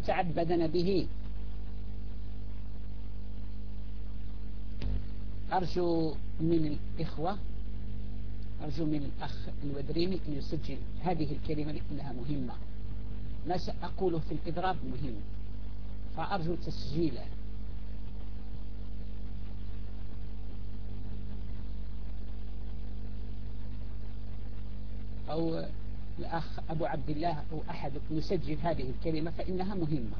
تعبدنا به. أرجو من الإخوة أرجو من الأخ الودريمي أن يسجل هذه الكلمة لأنها مهمة. ما سأقوله في الإضراب مهم فأرجو تسجيله. أو الأخ أبو عبد الله أو أحدكم يسجل هذه الكلمة فإنها مهمة.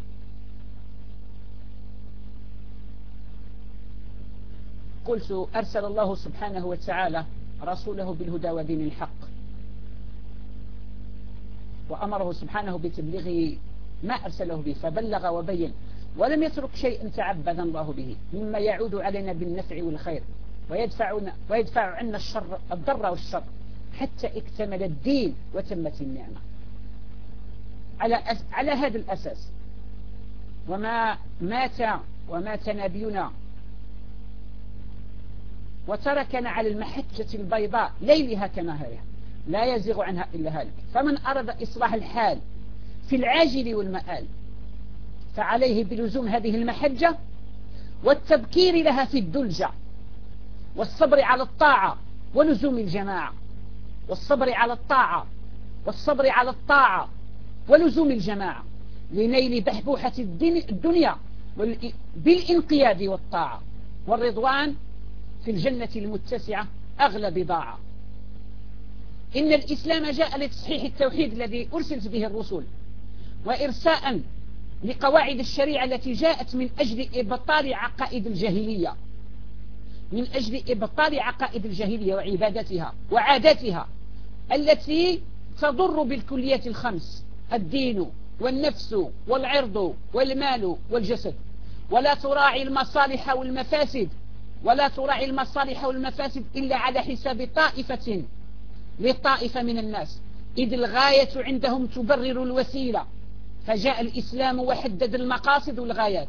قلت أرسل الله سبحانه وتعالى رسوله بالهدى ودين الحق. وأمره سبحانه بتبليغ ما أرسله به فبلغ وبين. ولم يترك شيئا تعبد الله به. مما يعود علينا بالنفع والخير. ويدفع, ويدفع عنا الشر الضر والشر. حتى اكتمل الدين وتمت النعمة. على, أس على هذا الأساس. وما مات ومات نبينا. وتركنا على المحجة البيضاء ليلها كنهارها. لا يزيغ عنها إلا هالك. فمن أراد إصلاح الحال في العاجل والمآل فعليه بلزوم هذه المحجة والتبكير لها في الدلجة والصبر على الطاعة ولزوم الجماعة. والصبر على الطاعة والصبر على الطاعة ولزوم الجماعة لنيل بحبوحة الدنيا بالانقياد والطاعة. والرضوان في الجنة المتسعة أغلى بضاعة. إن الإسلام جاء لتصحيح التوحيد الذي أرسلت به الرسل وإرساء لقواعد الشريعة التي جاءت من أجل إبطال عقائد الجاهلية من أجل إبطال عقائد الجاهلية وعبادتها وعاداتها التي تضر بالكليات الخمس الدين والنفس والعرض والمال والجسد. ولا تراعي المصالح والمفاسد ولا تراعي المصالح والمفاسد إلا على حساب طائفة لطائفة من الناس. إذ الغاية عندهم تبرر الوسيلة. فجاء الإسلام وحدد المقاصد والغايات.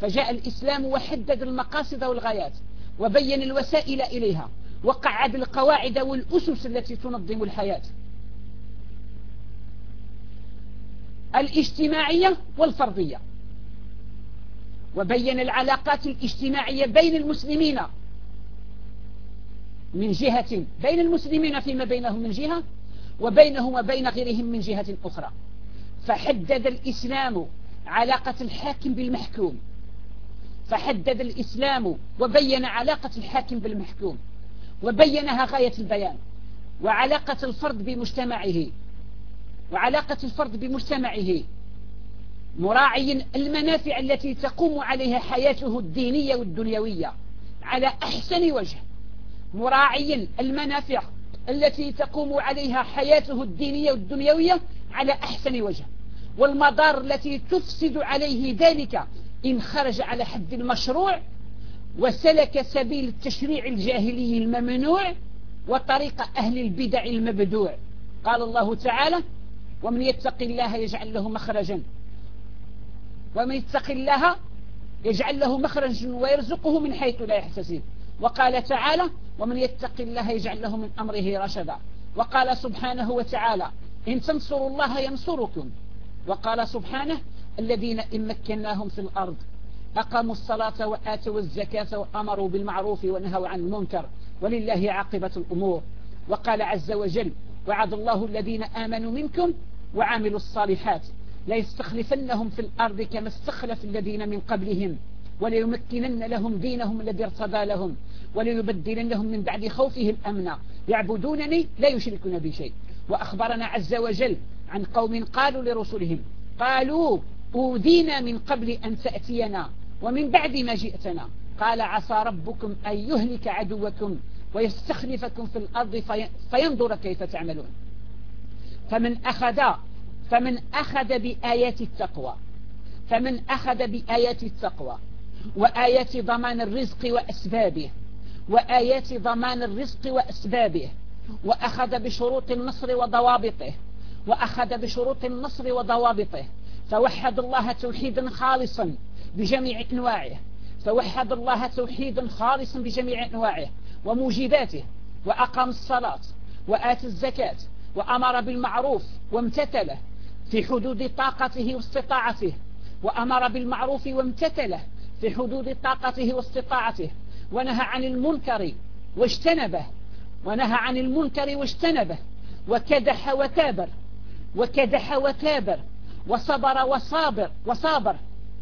فجاء الإسلام وحدد المقاصد والغايات. وبين الوسائل إليها. وقعد القواعد والأسس التي تنظم الحياة. الاجتماعية والفردية وبين العلاقات الاجتماعية بين المسلمين من جهة بين المسلمين فيما بينهم من جهة وبينهم وبين غيرهم من جهة أخرى. فحدد الإسلام علاقة الحاكم بالمحكوم. فحدد الإسلام وبين علاقة الحاكم بالمحكوم. وبينها غاية البيان. وعلاقة الفرد بمجتمعه. وعلاقة الفرد بمجتمعه. مراعيا المنافع التي تقوم عليها حياته الدينية والدنيوية. على أحسن وجه. مراعيا المنافع التي تقوم عليها حياته الدينية والدنيوية على أحسن وجه. والمضار التي تفسد عليه ذلك إن خرج على حد المشروع وسلك سبيل التشريع الجاهلي الممنوع وطريق أهل البدع المبدوع. قال الله تعالى ومن يتق الله يجعل له مخرجا. ومن يتق الله يجعل له مخرجا ويرزقه من حيث لا يحتسب. وقال تعالى ومن يتق الله يجعل له من أمره رشدا. وقال سبحانه وتعالى إن تنصروا الله ينصركم. وقال سبحانه الذين إن مكناهم في الأرض أقاموا الصلاة وآتوا الزكاة وأمروا بالمعروف ونهوا عن المنكر ولله عاقبة الأمور. وقال عز وجل وعد الله الذين آمنوا منكم وعملوا الصالحات ليستخلفنهم في الأرض كما استخلف الذين من قبلهم وليمكنن لهم دينهم الذي ارتضى لهم وليبدلنهم من بعد خوفهم أمنا يعبدونني لا يشركون بي شيء. وأخبرنا عز وجل عن قوم قالوا لرسلهم قالوا أوذينا من قبل أن تأتينا. ومن بعد ما جئتنا. قال عسى ربكم أن يهلك عدوكم ويستخلفكم في الأرض فينظر كيف تعملون. فمن أخذ فمن أخذ بآيات التقوى. فمن أخذ بآيات التقوى وآيات ضمان الرزق وأسبابه. وآيات ضمان الرزق وأسبابه. وأخذ بشروط النصر وضوابطه. وأخذ بشروط النصر وضوابطه. فوحد الله توحيدا خالصا. بجميع أنواعه. فوحد الله توحيدا خالصا بجميع أنواعه وموجباته وأقام الصلاة وآت الزكاة وأمر بالمعروف وامتثله في حدود طاقته واستطاعته وأمر بالمعروف وامتثله في حدود طاقته واستطاعته ونهى عن المنكر واجتنبه ونهى عن المنكر واجتنبه وكدح وكابر وكدح وكابر وصبر وصابر وصابر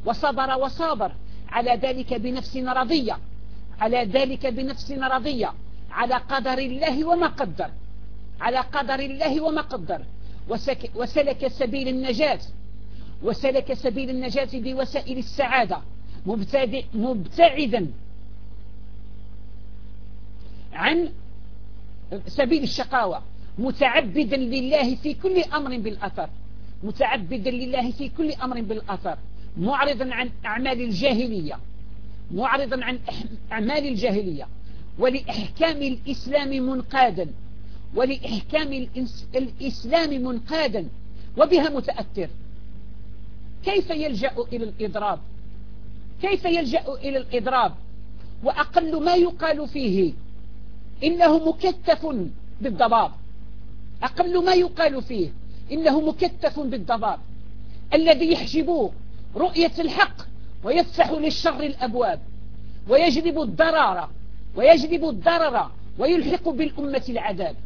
وصبر وصابر. على ذلك بنفس رضية. على ذلك بنفس رضية. على قدر الله وما قدر. على قدر الله وما قدر. وسلك سبيل النجاة. وسلك سبيل النجاة بوسائل السعادة. مبتعدا عن سبيل الشقاوة. متعبدا لله في كل أمر بالأثر. متعبدا لله في كل أمر بالأثر. معرضا عن أعمال الجاهلية. معرضا عن أعمال الجاهلية. ولإحكام الإسلام منقادا. ولإحكام الإسلام منقادا. وبها متأثر. كيف يلجأ إلى الإضراب؟ كيف يلجأ إلى الإضراب؟ وأقل ما يقال فيه إنه مكتف بالضباب. أقل ما يقال فيه إنه مكتف بالضباب. الذي يحجب رؤية الحق ويفتح للشر الأبواب ويجلب الضرر ويجلب الضرر ويلحق بالأمة العذاب.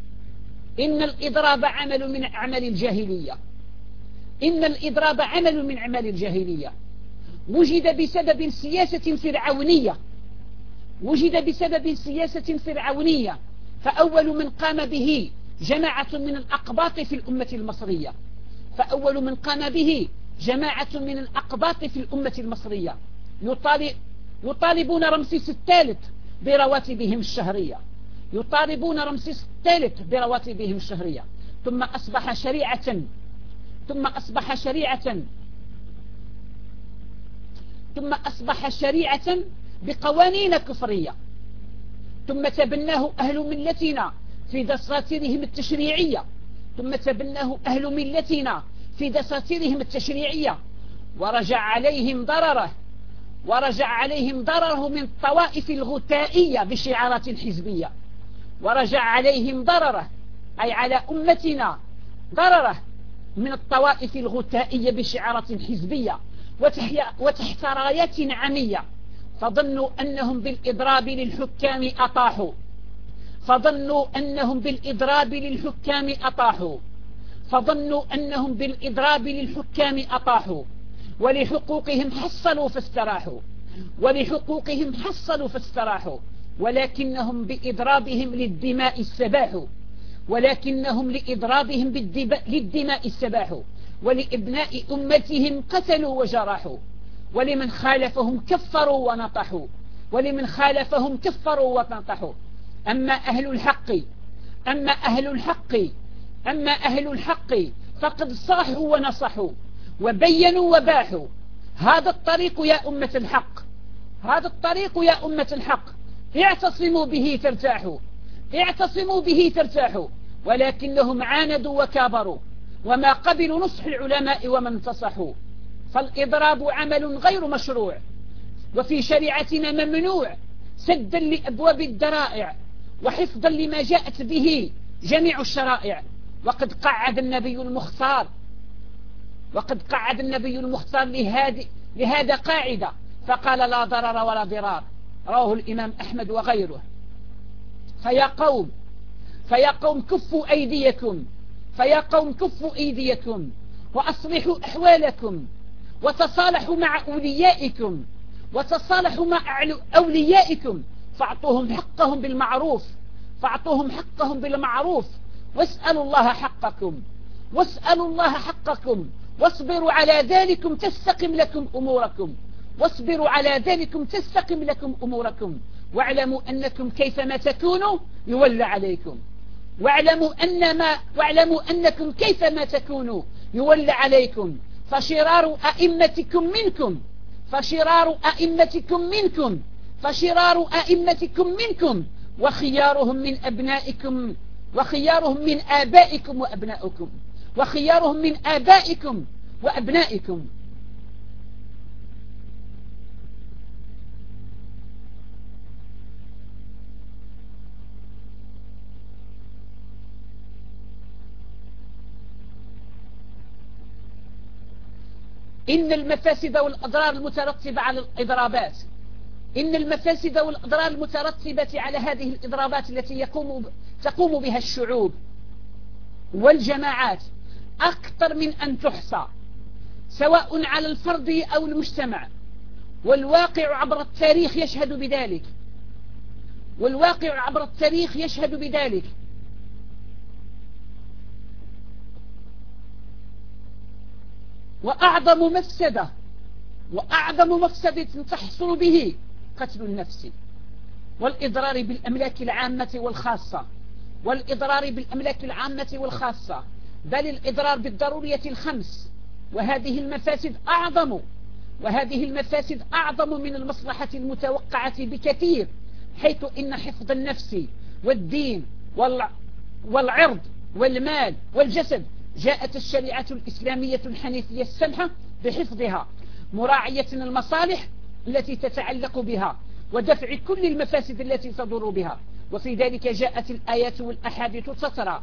إن الإضراب عمل من أعمال الجاهلية. إن الإضراب عمل من أعمال الجاهلية. وجد بسبب سياسة فرعونية. وجد بسبب سياسة فرعونية. فأول من قام به جماعة من الأقباط في الأمة المصرية. فأول من قام به جماعة من الأقباط في الأمة المصرية يطالب يطالبون رمسيس الثالث برواتبهم الشهرية. يطالبون رمسيس الثالث برواتبهم الشهرية. ثم أصبح شريعة ثم أصبح شريعة ثم أصبح شريعة بقوانين كفرية. ثم تبناه أهل ملتنا في دساتيرهم التشريعية. ثم تبناه أهل ملتنا في دساتيرهم التشريعية ورجع عليهم ضرره ورجع عليهم ضرره من الطوائف الغتائية بشعارات حزبية ورجع عليهم ضرره أي على أمتنا ضرره من الطوائف الغتائية بشعارات حزبية وتحت رايات عمية فظنوا أنهم بالإضراب للحكام أطاحوا. فظنوا أنهم بالإضراب للحكام أطاحوا. فظنوا أنهم بالإضراب للحكام أطاحوا ولحقوقهم حصلوا فاستراحوا ولحقوقهم حصلوا فاستراحوا ولكنهم بإضرابهم للدماء السباحوا ولكنهم لإضرابهم للدماء السباحوا ولإبناء أمتهم قتلوا وجرحوا ولمن خالفهم كفروا ونطحوا ولمن خالفهم كفروا ونطحوا أما أهل الحق أما أهل الحق أما أهل الحق فقد صاحوا ونصحوا وبينوا وباحوا. هذا الطريق يا أمة الحق. هذا الطريق يا أمة الحق. اعتصموا به ترتاحوا. اعتصموا به ترتاحوا. ولكنهم عاندوا وكابروا. وما قبلوا نصح العلماء ومن انتصحوا فالإضراب عمل غير مشروع. وفي شريعتنا ممنوع سدا لأبواب الدرائع وحفظا لما جاءت به جميع الشرائع. وقد قعد النبي المختار. وقد قعد النبي المختار لهذا قاعدة. فقال لا ضرر ولا ضرار. رواه الإمام أحمد وغيره. فيا قوم فيا قوم كفوا أيديكم. فيا قوم كفوا أيديكم. وأصلحوا أحوالكم. وتصالحوا مع أوليائكم. وتصالحوا مع أوليائكم. فأعطوهم حقهم بالمعروف. فأعطوهم حقهم بالمعروف. واسألوا الله حقكم. واسألوا الله حقكم. واصبروا على ذلكم تستقم لكم أموركم. واصبروا على ذلكم تستقم لكم أموركم. واعلموا أنكم كيفما تكونوا يولى عليكم. واعلموا, أن ما واعلموا أنكم كيفما تكونوا يولى عليكم. فشرار أئمتكم منكم. فشرار أئمتكم منكم. فشرار أئمتكم منكم. وخيارهم من أبنائكم وخيارهم من آبائكم وأبنائكم وخيارهم من آبائكم وأبنائكم. إن المفاسد والأضرار المترتبة على الإضرابات. إن المفاسد والأضرار المترتبة على هذه الإضرابات التي يقوم تقوم بها الشعوب والجماعات أكثر من أن تحصى سواء على الفرد أو المجتمع. والواقع عبر التاريخ يشهد بذلك. والواقع عبر التاريخ يشهد بذلك. وأعظم مفسدة وأعظم مفسدة تحصل به قتل النفس والإضرار بالأملاك العامة والخاصة. والإضرار بالأملاك العامة والخاصة بل الإضرار بالضرورية الخمس. وهذه المفاسد أعظم وهذه المفاسد أعظم من المصلحة المتوقعة بكثير حيث إن حفظ النفس والدين والعرض والمال والجسد جاءت الشريعة الإسلامية الحنيفية السمحة بحفظها مراعية المصالح التي تتعلق بها ودفع كل المفاسد التي تضر بها. وفي ذلك جاءت الآيات والأحاديث تترى.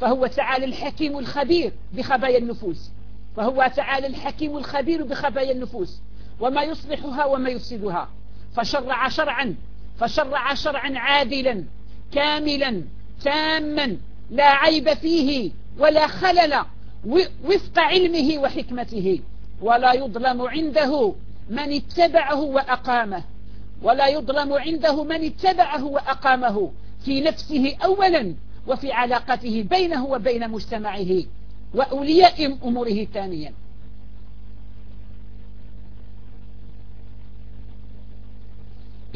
فهو تعالى الحكيم الخبير بخبايا النفوس. فهو تعالى الحكيم الخبير بخبايا النفوس. وما يصلحها وما يفسدها. فشرع شرعا فشرع شرعا عادلا كاملا تاما لا عيب فيه ولا خلل وفق علمه وحكمته. ولا يظلم عنده من اتبعه وأقامه. ولا يظلم عنده من اتبعه وأقامه في نفسه أولا وفي علاقته بينه وبين مجتمعه وأولياء أموره ثانيا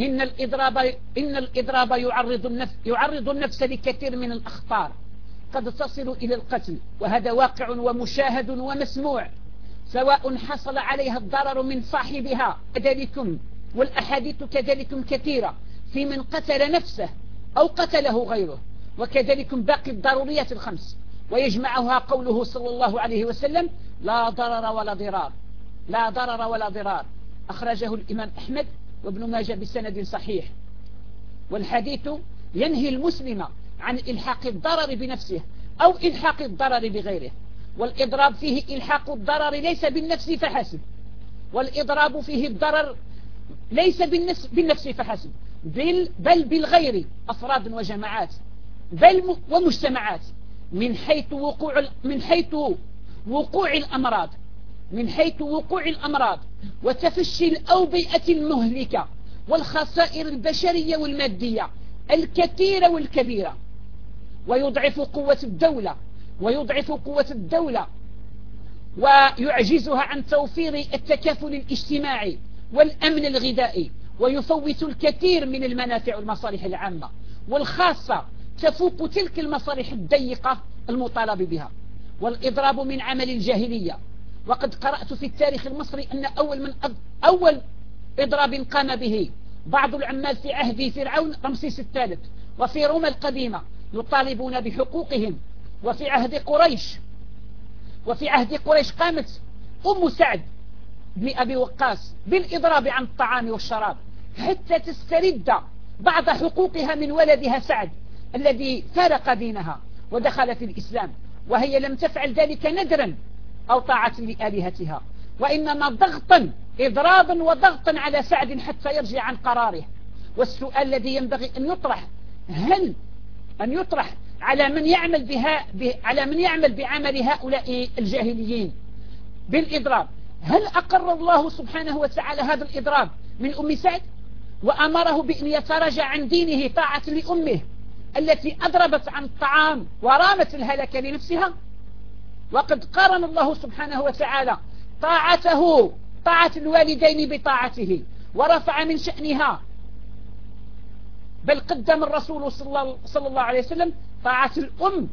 إن الإضراب, إن الإضراب يعرض, النفس يعرض النفس لكثير من الأخطار. قد تصل إلى القتل وهذا واقع ومشاهد ومسموع سواء حصل عليها الضرر من صاحبها كذلكم والأحاديث كذلك كثيرة. في من قتل نفسه أو قتله غيره. وكذلك باقي الضروريات الخمس. ويجمعها قوله صلى الله عليه وسلم لا ضرر ولا ضرار. لا ضرر ولا ضرار. أخرجه الإمام أحمد وابن ماجه بسند صحيح. والحديث ينهي المسلم عن إلحاق الضرر بنفسه أو إلحاق الضرر بغيره. والإضراب فيه إلحاق الضرر ليس بالنفس فحسب. والإضراب فيه الضرر ليس بالنفس, بالنفس فحسب. بل, بل بالغير أفراد وجماعات. بل ومجتمعات. من حيث وقوع من حيث وقوع الأمراض. من حيث وقوع الأمراض. وتفشي الأوبئة المهلكة والخسائر البشرية والمادية الكثيرة والكبيرة. ويضعف قوة الدولة. ويضعف قوة الدولة. ويعجزها عن توفير التكافل الاجتماعي. والأمن الغذائي ويفوت الكثير من المنافع والمصالح العامة والخاصة تفوق تلك المصالح الضيقة المطالب بها. والإضراب من عمل الجاهلية. وقد قرأت في التاريخ المصري أن أول من أول إضراب قام به بعض العمال في عهد فرعون رمسيس الثالث وفي روما القديمة يطالبون بحقوقهم. وفي عهد قريش وفي عهد قريش قامت أم سعد بن أبي وقاص بالإضراب عن الطعام والشراب حتى تسترد بعض حقوقها من ولدها سعد الذي فارق دينها ودخل في الإسلام وهي لم تفعل ذلك ندرا أو طاعة لآلهتها وإنما ضغطا إضرابا وضغطا على سعد حتى يرجع عن قراره. والسؤال الذي ينبغي أن يطرح هل أن يطرح على من يعمل بها على من يعمل بعمل هؤلاء الجاهليين بالإضراب هل أقر الله سبحانه وتعالى هذا الإضراب من أم سعد؟ وأمره بأن يتراجع عن دينه طاعة لأمه التي أضربت عن الطعام ورامت الهلكة لنفسها؟ وقد قارن الله سبحانه وتعالى طاعته طاعة الوالدين بطاعته ورفع من شأنها. بل قدم الرسول صلى الله عليه وسلم طاعة الأم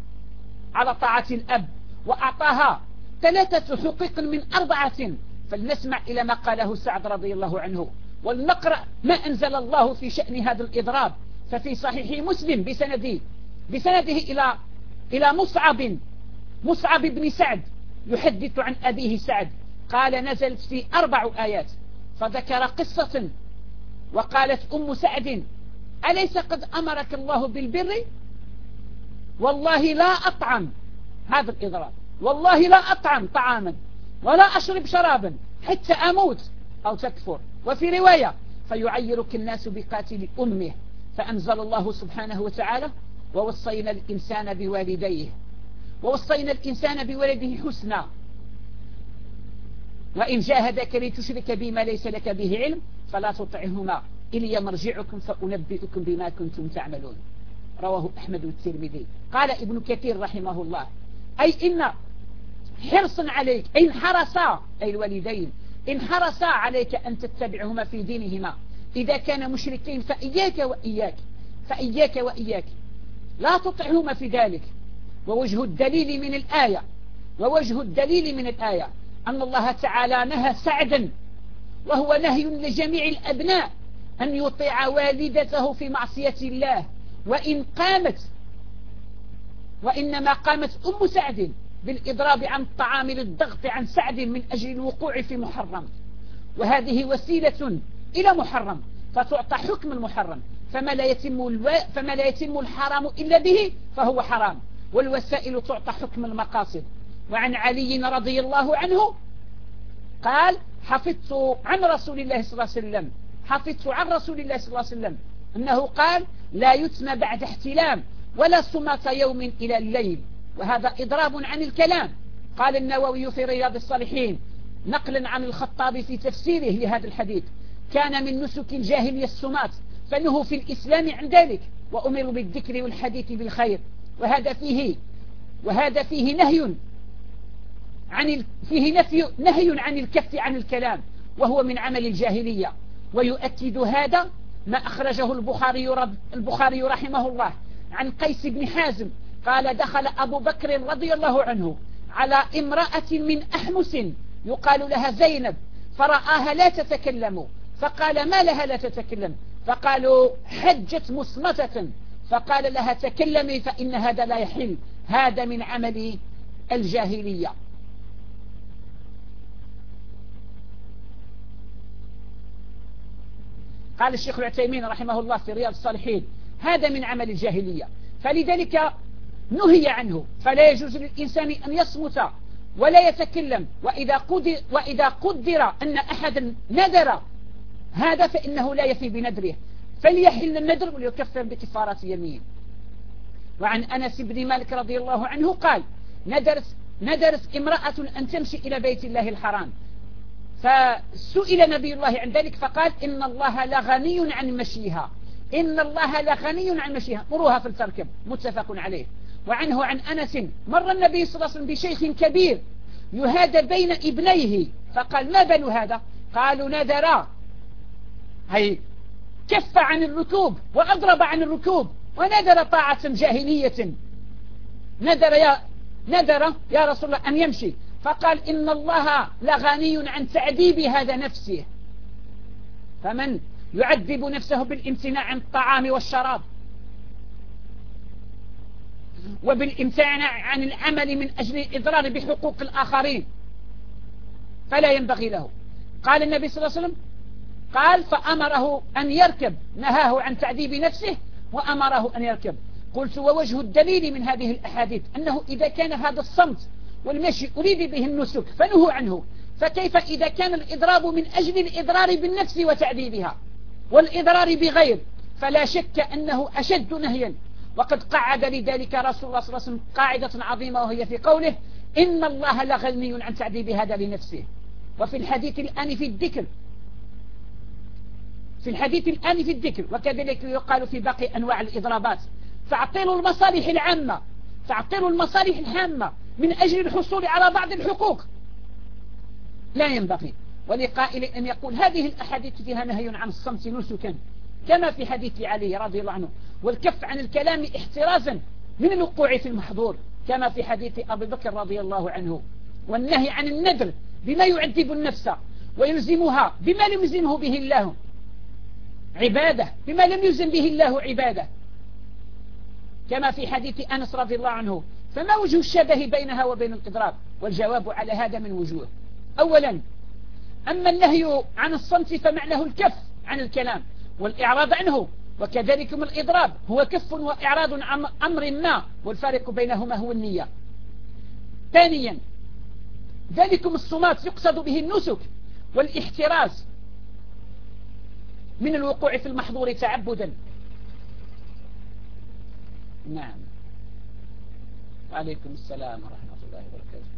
على طاعة الأب وأعطاها ثلاثة حقوق من أربعة فلنسمع إلى ما قاله سعد رضي الله عنه. ولنقرأ ما أنزل الله في شأن هذا الإضراب. ففي صحيح مسلم بسنده بسنده إلى إلى مصعب مصعب بن سعد يحدث عن أبيه سعد. قال نزلت في أربع آيات. فذكر قصة وقالت أم سعد أليس قد أمرك الله بالبر؟ والله لا أطعم هذا الإضراب. والله لا أطعم طعاما ولا أشرب شرابا حتى أموت أو تكفر. وفي رواية فيعيرك الناس بقاتل أمه فأنزل الله سبحانه وتعالى ووصينا الإنسان بوالديه. ووصينا الإنسان بولده حسنا. وإن جاهدك لتشرك بما ليس لك به علم فلا تطعهما. إلي مرجعكم فأنبئكم بما كنتم تعملون. رواه أحمد والترمذي. قال ابن كثير رحمه الله أي إن حرص عليك. إن حرصا أي الوالدين إن حرصا عليك أن تتبعهما في دينهما. إذا كان مشركين فإياك وإياك فإياك وإياك. لا تطعهما في ذلك. ووجه الدليل من الآية. ووجه الدليل من الآية. أن الله تعالى نهى سعدا. وهو نهي لجميع الأبناء. أن يطيع والدته في معصية الله. وإن قامت وإنما قامت أم سعد. بالإضراب عن الطعام للضغط عن سعد من أجل الوقوع في محرم. وهذه وسيلة إلى محرم فتعطى حكم المحرم. فما لا يتم ألو... فما لا يتم الحرام إلا به فهو حرام. والوسائل تعطى حكم المقاصد. وعن علي رضي الله عنه قال حفظت عن رسول الله صلى الله عليه وسلم. حفظت عن رسول الله صلى الله عليه وسلم. أنه قال لا يتم بعد احتلام ولا سمة يوم إلى الليل. وهذا إضراب عن الكلام. قال النووي في رياض الصالحين نقلا عن الخطاب في تفسيره لهذا الحديث. كان من نسك الجاهلية السمات فنهوا في الإسلام عن ذلك وأمروا بالذكر والحديث بالخير. وهذا فيه وهذا فيه نهي عن فيه نفي نهي عن الكف عن الكلام وهو من عمل الجاهلية. ويؤكد هذا ما أخرجه البخاري, البخاري رحمه الله عن قيس بن حازم قال دخل أبو بكر رضي الله عنه على امرأة من أحمس يقال لها زينب فرآها لا تتكلم فقال ما لها لا تتكلم؟ فقالوا حجت مصمتة فقال لها تكلمي فإن هذا لا يحل هذا من عمل الجاهلية. قال الشيخ العتيمين رحمه الله في رياض الصالحين هذا من عمل الجاهلية. فلذلك نهي عنه. فلا يجوز للإنسان أن يصمت ولا يتكلم. وإذا قدر, وإذا قدر أن أحدا نذر هذا فإنه لا يفي بندره فليحل الندر وليكفر بكفارة يمين. وعن أنس بن مالك رضي الله عنه قال ندرت, ندرت امرأة أن تمشي إلى بيت الله الحرام. فسئل نبي الله عن ذلك فقال إن الله لغني عن مشيها. إن الله لغني عن مشيها. مروها في التركب متفق عليه. وعنه عن أنس. مر النبي صلى الله عليه وسلم بشيخ كبير يهادى بين ابنيه فقال ما بنو هذا؟ قالوا نذرا. هي كف عن الركوب وأضرب عن الركوب ونذر طاعة جاهلية. نذر يا نذر يا رسول الله أن يمشي. فقال إن الله لغني عن تعذيب هذا نفسه. فمن يعذب نفسه بالامتناع عن الطعام والشراب؟ وبالامتناع عن العمل من أجل الإضرار بحقوق الآخرين. فلا ينبغي له. قال النبي صلى الله عليه وسلم قال فأمره أن يركب. نهاه عن تعذيب نفسه وأمره أن يركب. قلت ووجه الدليل من هذه الأحاديث أنه إذا كان هذا الصمت والمشي أريد به النسك فنهوا عنه. فكيف إذا كان الإضراب من أجل الإضرار بالنفس وتعذيبها والإضرار بغير؟ فلا شك أنه أشد نهيا. وقد قعد لذلك رسول الله صلى الله عليه وسلم قاعدة عظيمة وهي في قوله إن الله لغني عن تعذيب هذا لنفسه. وفي الحديث الآن في الذكر. في الحديث الآن في الذكر. وكذلك يقال في باقي أنواع الإضرابات. تعطيل المصالح العامة. تعطيل المصالح الهامة من أجل الحصول على بعض الحقوق. لا ينبغي. ولقائل أن يقول هذه الأحاديث فيها نهي عن الصمت نسكا. كما في حديث علي رضي الله عنه. والكف عن الكلام احترازا من الوقوع في المحظور كما في حديث أبي بكر رضي الله عنه والنهي عن النذر بما يعذب النفس ويلزمها بما لم يلزمه به الله. عبادة بما لم يلزم به الله عبادة. كما في حديث أنس رضي الله عنه فما وجه الشبه بينها وبين الإضراب؟ والجواب على هذا من وجوه. أولا أما النهي عن الصمت فمعناه الكف عن الكلام والإعراض عنه وكذلك من الإضراب. هو كف وإعراض عن أمر ما والفارق بينهما هو النية. ثانيا ذلكم الصمات يقصد به النسك والإحتراز من الوقوع في المحظور تعبدا. نعم. وعليكم السلام ورحمة الله وبركاته.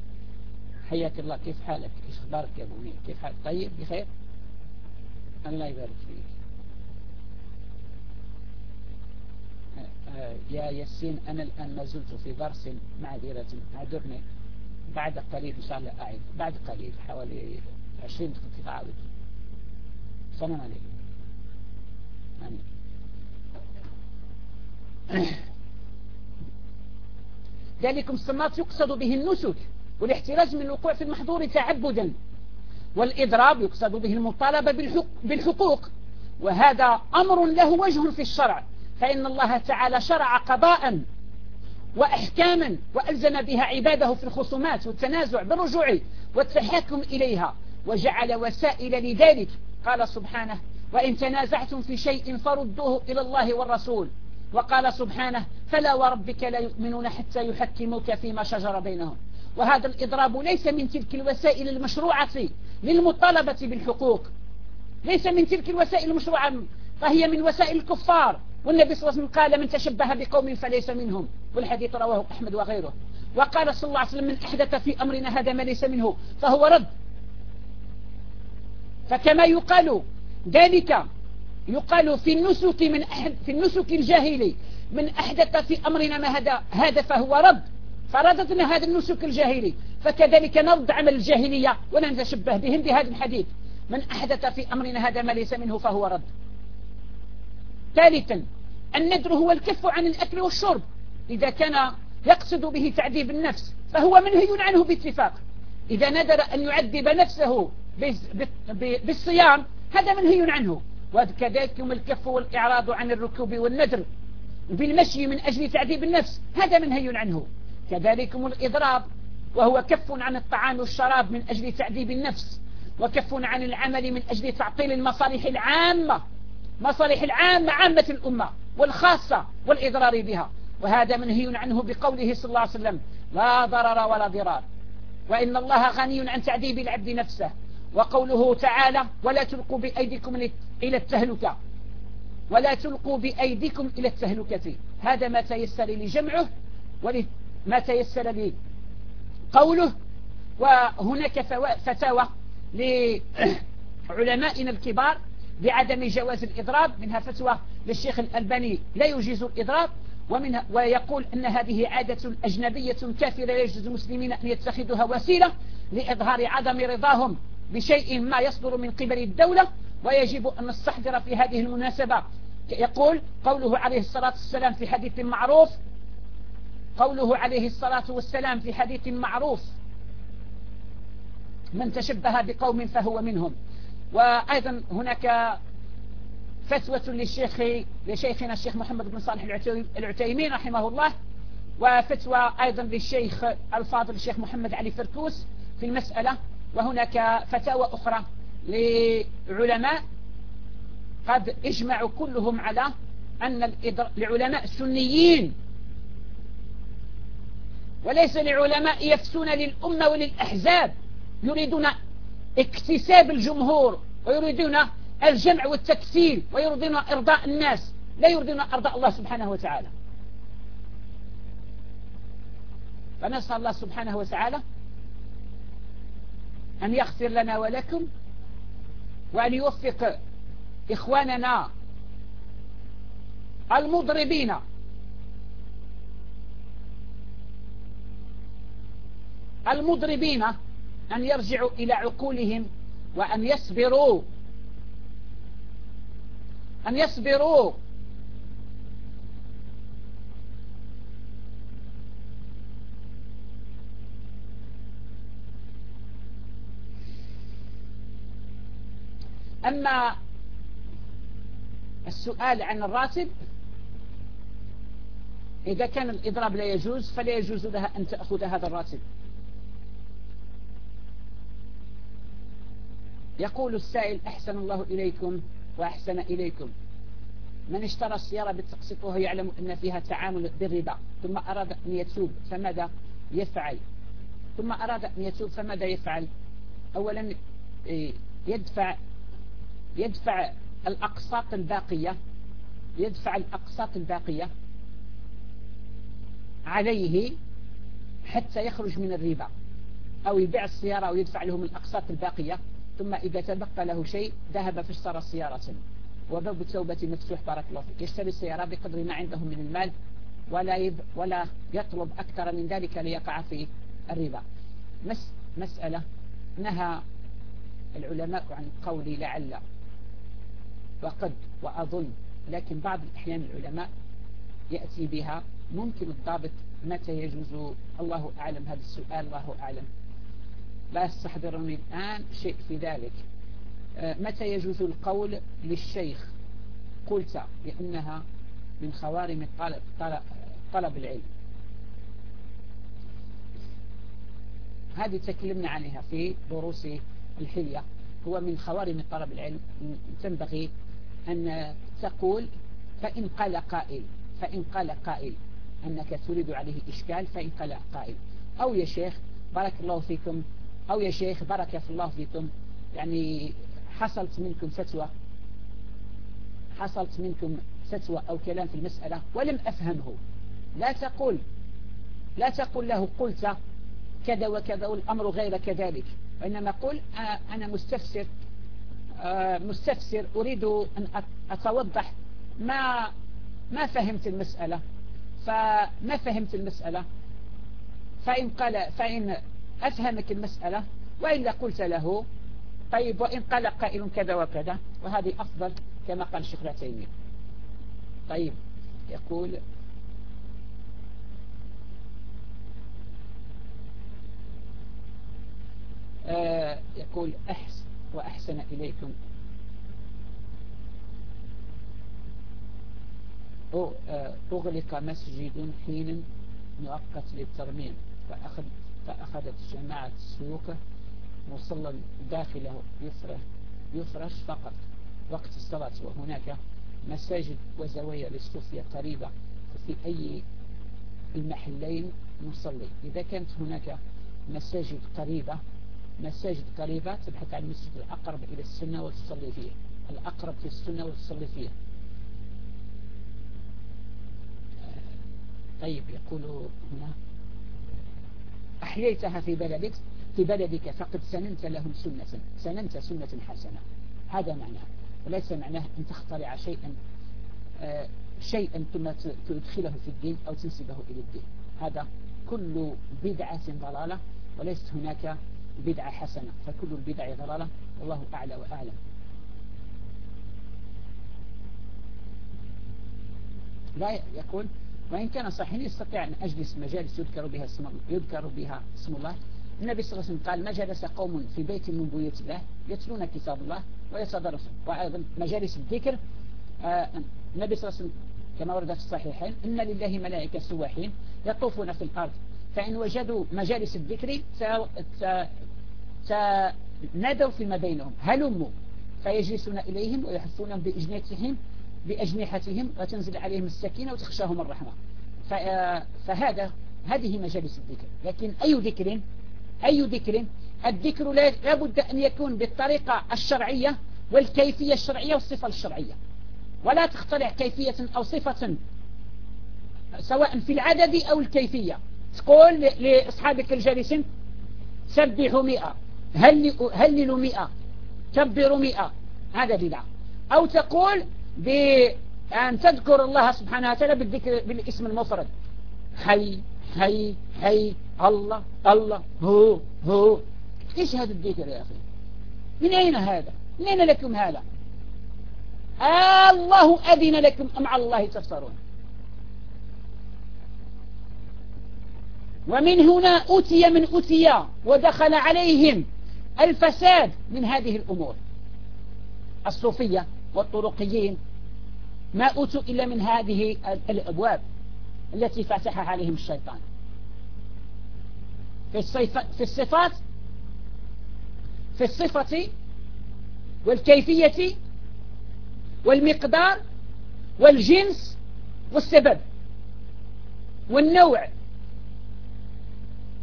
حياك الله. كيف حالك؟ إيش أخبارك يا مين؟ كيف حالك؟ طيب؟ بخير؟ الله يبارك فيك آه، يا ياسين أنا الآن ما زلت في درس معذرة اعذرني بعد قليل إن شاء الله أعيد. بعد قليل حوالي 20 دقيقة أعود سلام عليكم. آمين. ذلكم الصمات يقصد به النسك والاحتراز من الوقوع في المحظور تعبدا والإضراب يقصد به المطالبة بالحقوق وهذا أمر له وجه في الشرع. فإن الله تعالى شرع قضاء وأحكاما وألزم بها عباده في الخصومات والتنازع بالرجوع والتحكم إليها وجعل وسائل لذلك. قال سبحانه وإن تنازعتم في شيء فردوه إلى الله والرسول. وقال سبحانه فلا وربك لا يؤمنون حتى يحكموك فيما شجر بينهم. وهذا الإضراب ليس من تلك الوسائل المشروعة للمطالبة بالحقوق. ليس من تلك الوسائل المشروعة فهي من وسائل الكفار. والنبي صلى الله عليه وسلم قال من تشبه بقوم فليس منهم. والحديث رواه أحمد وغيره. وقال صلى الله عليه وسلم من أحدث في أمرنا هذا ما ليس منه فهو رد. فكما يقال ذلك يقال في النسك من أحد في النسك الجاهلي من أحدث في أمرنا ما هذا هذا فهو رد. فرددنا هذا النسك الجاهلي. فكذلك نرد عمل الجاهلية ولا نتشبه بهم بهذا الحديث. من أحدث في أمرنا هذا ما ليس منه فهو رد. ثالثا الندر هو الكف عن الأكل والشرب. إذا كان يقصد به تعذيب النفس فهو منهي عنه باتفاق. إذا ندر أن يعذب نفسه بالصيام هذا منهي عنه وكذلك الكف والإعراض عن الركوب والندر بالمشي من أجل تعذيب النفس هذا منهي عنه كذلكم الإضراب وهو كف عن الطعام والشراب من أجل تعذيب النفس وكف عن العمل من أجل تعطيل المصالح العامة. مصالح العامة عامة الأمة والخاصة والإضرار بها. وهذا منهي عنه بقوله صلى الله عليه وسلم لا ضرر ولا ضرار. وإن الله غني عن تعذيب العبد نفسه. وقوله تعالى ولا تلقوا بأيديكم إلى التهلكة. ولا تلقوا بأيديكم إلى التهلكة. هذا ما تيسر لجمعه وما تيسر لي قوله وهناك فتاوى لعلمائنا الكبار بعدم جواز الإضراب منها فتوى للشيخ الألباني لا يجيز الإضراب ومنها ويقول أن هذه عادة أجنبية كافرة لا يجوز المسلمين أن يتخذوها وسيلة لإظهار عدم رضاهم بشيء ما يصدر من قبل الدولة ويجب أن نستحضر في هذه المناسبة. يقول قوله عليه الصلاة والسلام في حديث معروف قوله عليه الصلاة والسلام في حديث معروف من تشبه بقوم فهو منهم وأيضا هناك فتوى للشيخ لشيخنا الشيخ محمد بن صالح العتيمين رحمه الله وفتوى أيضا للشيخ الفاضل الشيخ محمد علي فركوس في المسألة وهناك فتاوى أخرى لعلماء قد إجمعوا كلهم على أن لعلماء السنيين وليس لعلماء يفسون للأمة وللأحزاب يريدون اكتساب الجمهور ويريدون الجمع والتكثير ويريدون إرضاء الناس لا يريدون إرضاء الله سبحانه وتعالى. فنسأل الله سبحانه وتعالى أن يغفر لنا ولكم وأن يوفق إخواننا المضربين. المضربين أن يرجعوا إلى عقولهم وأن يصبروا. أن يصبروا. أما السؤال عن الراتب إذا كان الإضراب لا يجوز فلا يجوز لها أن تأخذ هذا الراتب. يقول السائل أحسن الله إليكم وأحسن إليكم. من اشترى السيارة بالتقسيط وهو يعلم أن فيها تعامل بالربا ثم أراد أن يتوب فماذا يفعل؟ ثم أراد أن يتوب فماذا يفعل؟ أولا إيه، يدفع يدفع الأقساط الباقية يدفع الأقساط الباقية عليه حتى يخرج من الربا أو يبيع السيارة أو يدفع لهم الأقساط الباقية. ثم إذا تبقى له شيء ذهب فاشترى سيارة. وباب التوبة مفتوح بارك الله فيك. يشتري السيارة بقدر ما عنده من المال ولا يب ولا يطلب أكثر من ذلك ليقع في الربا. مس مسألة نهى العلماء عن قولي لعل وقد وأظن لكن بعض الأحيان العلماء يأتي بها. ممكن الضابط متى يجوز؟ الله أعلم. هذا السؤال الله أعلم. لا يستحضرني الآن شيء في ذلك. آه، متى يجوز القول للشيخ قلت لأنها من خوارم طلب, طلب, طلب العلم. هذه تكلمنا عنها في دروس الحلية. هو من خوارم طلب العلم. تنبغي أن تقول فإن قال قائل فإن قال قائل أنك تريد عليه إشكال فإن قال قائل. أو يا شيخ بارك الله فيكم أو يا شيخ بارك الله فيكم. يعني حصلت منكم فتوى. حصلت منكم فتوى أو كلام في المسألة ولم أفهمه. لا تقول لا تقول له قلت كذا وكذا والأمر غير كذلك. وإنما قل أنا مستفسر آه، مستفسر أريد أن أتوضح ما ما فهمت المسألة. فما فهمت المسألة؟ فإن قال فإن أفهمك المسألة وإلا قلت له طيب وإن قال قائل كذا وكذا وهذه أفضل كما قال الشيخ العثيمين. طيب يقول آه يقول أحسن وأحسن إليكم. آه، أغلق مسجد حين مؤقت للترميم فأخذ فأخذت جماعة السوق مصلى داخله يفرش, يفرش فقط وقت الصلاة وهناك مساجد وزوايا للصوفية قريبة في أي المحلين نصلي. إذا كانت هناك مساجد قريبة مساجد قريبة تبحث عن المسجد الأقرب إلى السنة وتصلي فيه الأقرب في السنة وتصلي فيه. طيب يقول هنا أحييتها في بلدك في بلدك فقد سننت لهم سنة سننت سنة حسنة. هذا معناه. وليس معناه أن تخترع شيئا آه شيئا ثم تدخله في الدين أو تنسبه إلى الدين. هذا كل بدعة ضلالة وليست هناك بدعة حسنة. فكل البدع ضلالة والله أعلى وأعلم. لا يقول وإن كان صحيح يستطيع أن أجلس مجالس يذكر بها اسم يذكر بها اسم الله. النبي صلى الله عليه وسلم قال ما جلس قوم في بيت من بيوت الله يتلون كتاب الله ويتدرسون وأيضا مجالس الذكر آه النبي صلى الله عليه وسلم كما ورد في الصحيحين إن لله ملائكة سواحين يطوفون في الأرض. فإن وجدوا مجالس الذكر تنادوا فيما بينهم هلموا فيجلسون إليهم ويحثونهم بإجنحتهم بأجنحتهم وتنزل عليهم السكينة وتخشاهم الرحمة. فهذا هذه مجالس الذكر. لكن أي ذكر أي ذكر؟ الذكر لابد أن يكون بالطريقة الشرعية والكيفية الشرعية والصفة الشرعية. ولا تخترع كيفية أو صفة سواء في العدد أو الكيفية. تقول لأصحابك الجالسين سبحوا مئة هللوا مئة كبروا مئة. هذا بدعة. أو تقول بأن تذكر الله سبحانه وتعالى بالذكر بالاسم المفرد. حي حي حي الله الله هو هو. إيش هذا الذكر يا أخي؟ من أين هذا؟ من أين لكم هذا؟ آه الله أذن لكم أم على الله تفترون؟ ومن هنا أتي من أتي ودخل عليهم الفساد من هذه الأمور. الصوفية والطرقيين. ما أوتوا إلا من هذه الأبواب التي فتحها عليهم الشيطان. في, في الصفات في الصفة والكيفية والمقدار والجنس والسبب والنوع.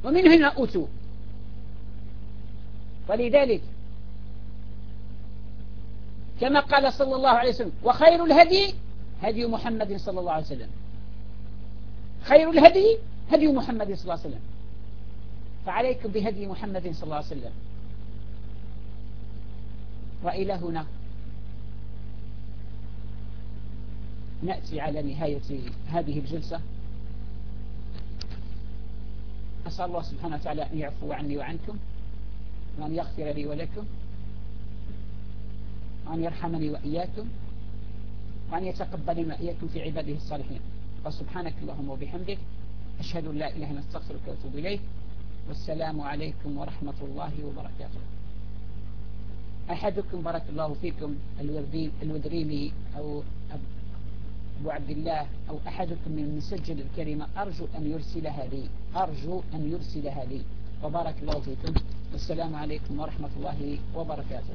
ومن هنا أوتوا. ولذلك كما قال صلى الله عليه وسلم وخير الهدي هدي محمد صلى الله عليه وسلم. خير الهدي هدي محمد صلى الله عليه وسلم. فعليكم بهدي محمد صلى الله عليه وسلم. وإلى هنا نأتي على نهاية هذه الجلسة. أسأل الله سبحانه وتعالى أن يعفو عني وعنكم وأن يغفر لي ولكم. وأن يرحمني وإياكم وأن يتقبل وإياكم في عباده الصالحين. فسبحانك اللهم وبحمدك أشهد أن لا إله إلا أستغفرك وأتوب إليك. والسلام عليكم ورحمة الله وبركاته. أحدكم بارك الله فيكم الودريمي أو أبو عبد الله أو أحدكم من المسجل الكريمة أرجو أن يرسلها لي أرجو أن يرسلها لي وبارك الله فيكم. والسلام عليكم ورحمة الله وبركاته.